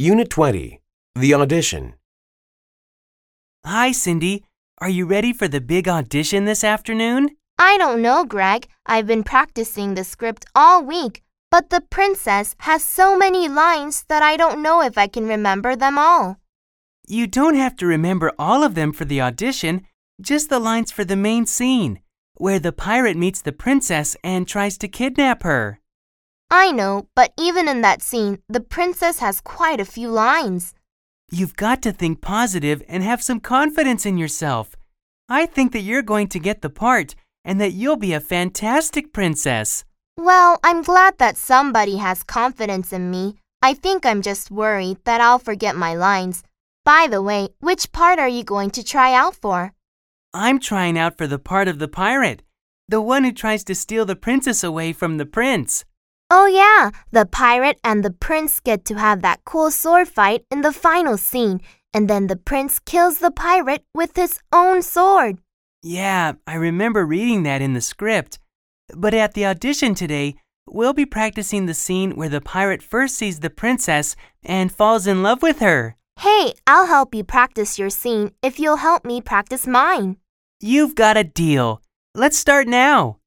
Unit 20. The Audition. Hi, Cindy. Are you ready for the big audition this afternoon? I don't know, Greg. I've been practicing the script all week, but the princess has so many lines that I don't know if I can remember them all. You don't have to remember all of them for the audition, just the lines for the main scene, where the pirate meets the princess and tries to kidnap her. I know, but even in that scene, the princess has quite a few lines. You've got to think positive and have some confidence in yourself. I think that you're going to get the part and that you'll be a fantastic princess. Well, I'm glad that somebody has confidence in me. I think I'm just worried that I'll forget my lines. By the way, which part are you going to try out for? I'm trying out for the part of the pirate, the one who tries to steal the princess away from the prince. Oh, yeah, the pirate and the prince get to have that cool sword fight in the final scene, and then the prince kills the pirate with his own sword. Yeah, I remember reading that in the script. But at the audition today, we'll be practicing the scene where the pirate first sees the princess and falls in love with her. Hey, I'll help you practice your scene if you'll help me practice mine. You've got a deal. Let's start now.